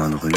coin de rue,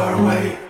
feel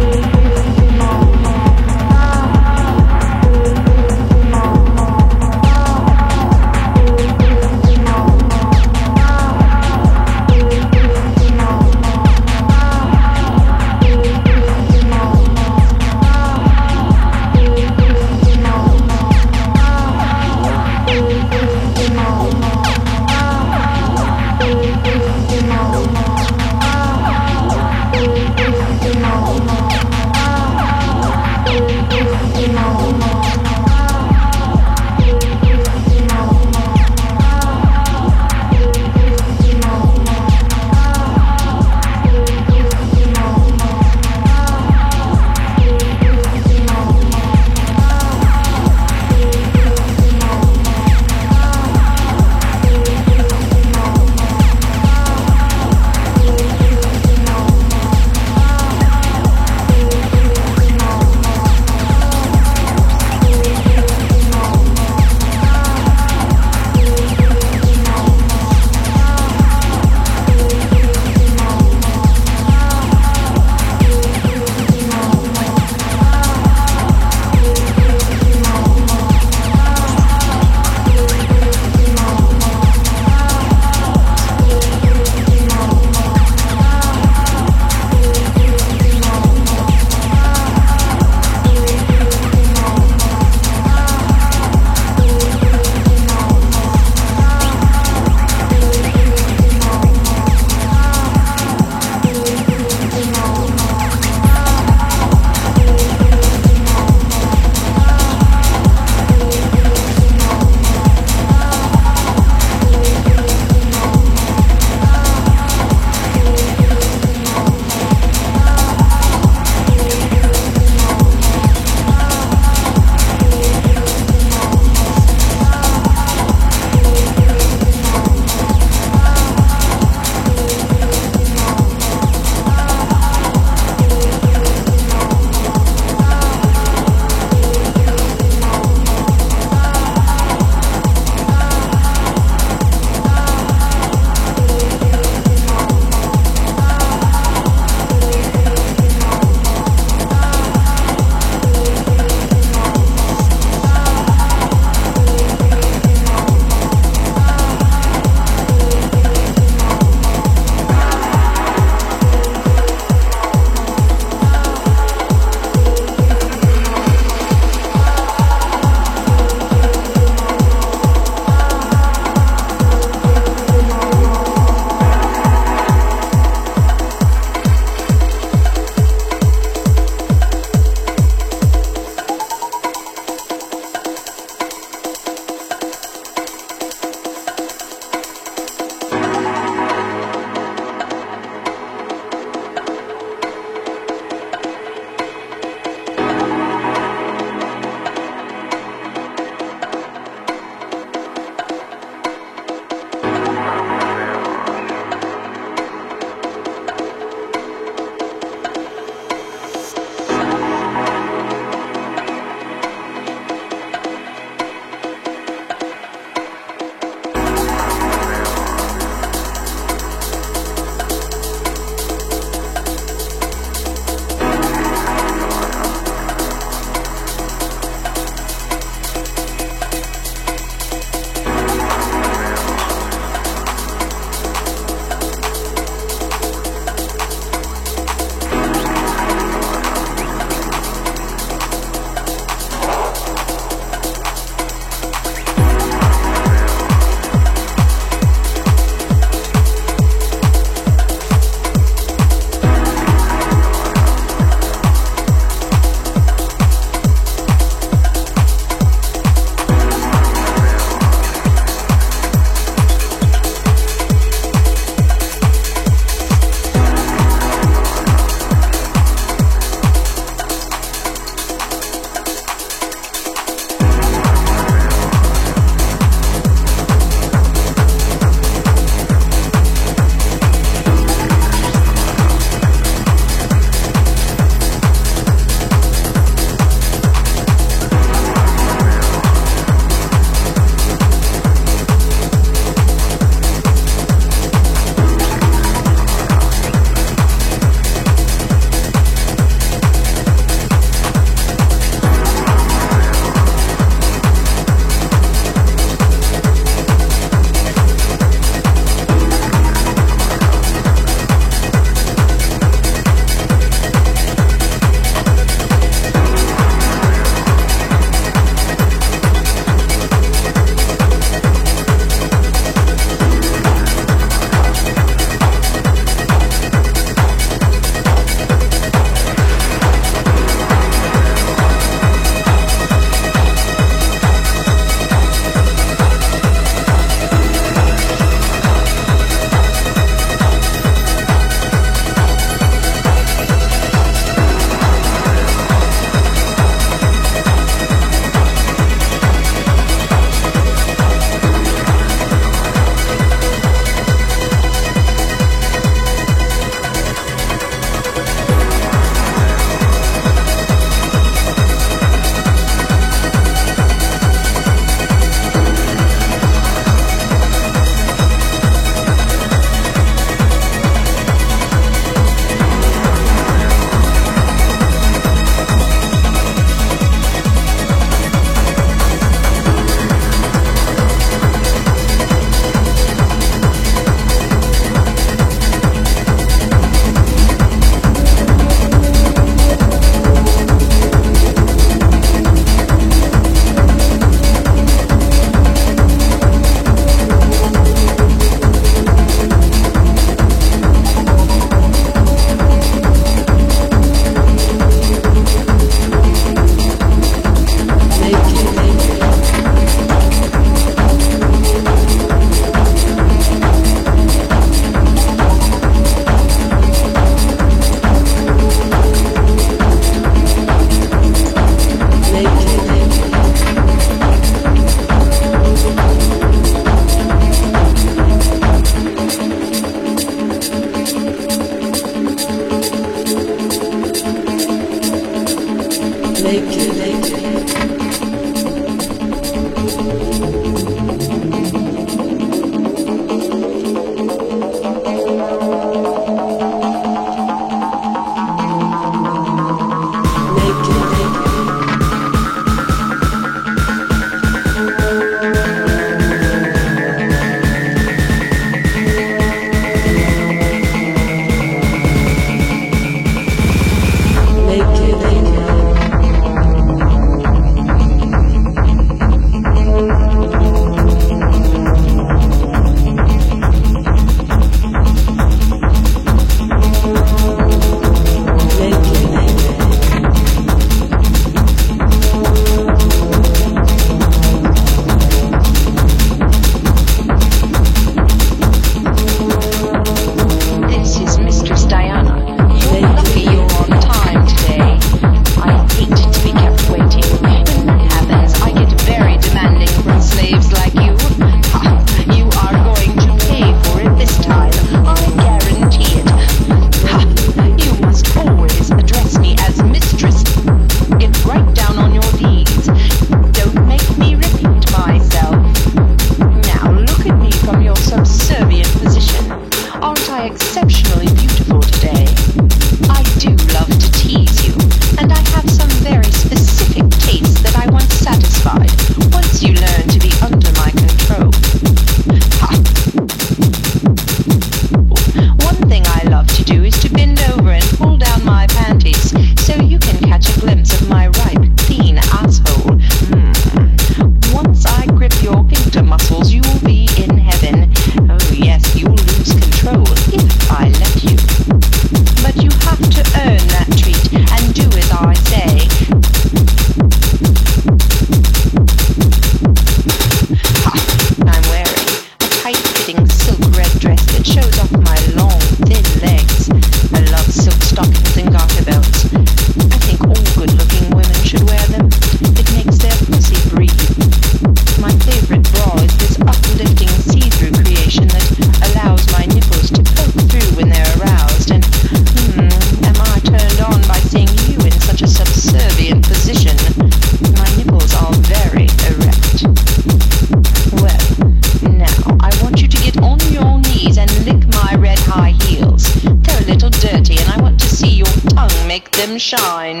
some shine.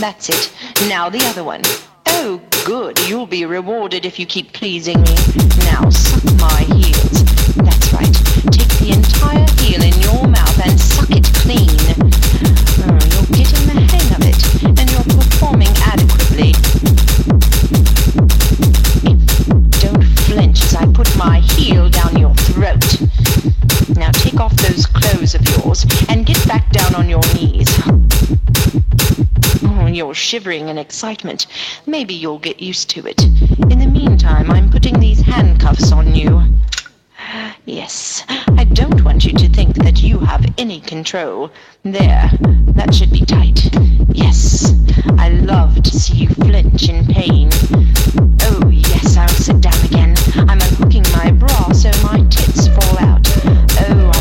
That's it. Now the other one. Oh, good. You'll be rewarded if you keep pleasing me. Now suck my heels. That's right. Take the entire heel in your mouth and suck it clean. Oh, you're getting the hang of it, and you're performing adequately. much as I put my heel down your throat. Now take off those clothes of yours and get back down on your knees. Oh, you're shivering in excitement. Maybe you'll get used to it. In the meantime, I'm putting these handcuffs on you. Yes, I don't want you to think that you have any control. There, that should be tight. Yes, I love to see you flinch in pain. Oh, tits, I'll sit down again. I'm unhooking my bra so my tits fall out. Oh,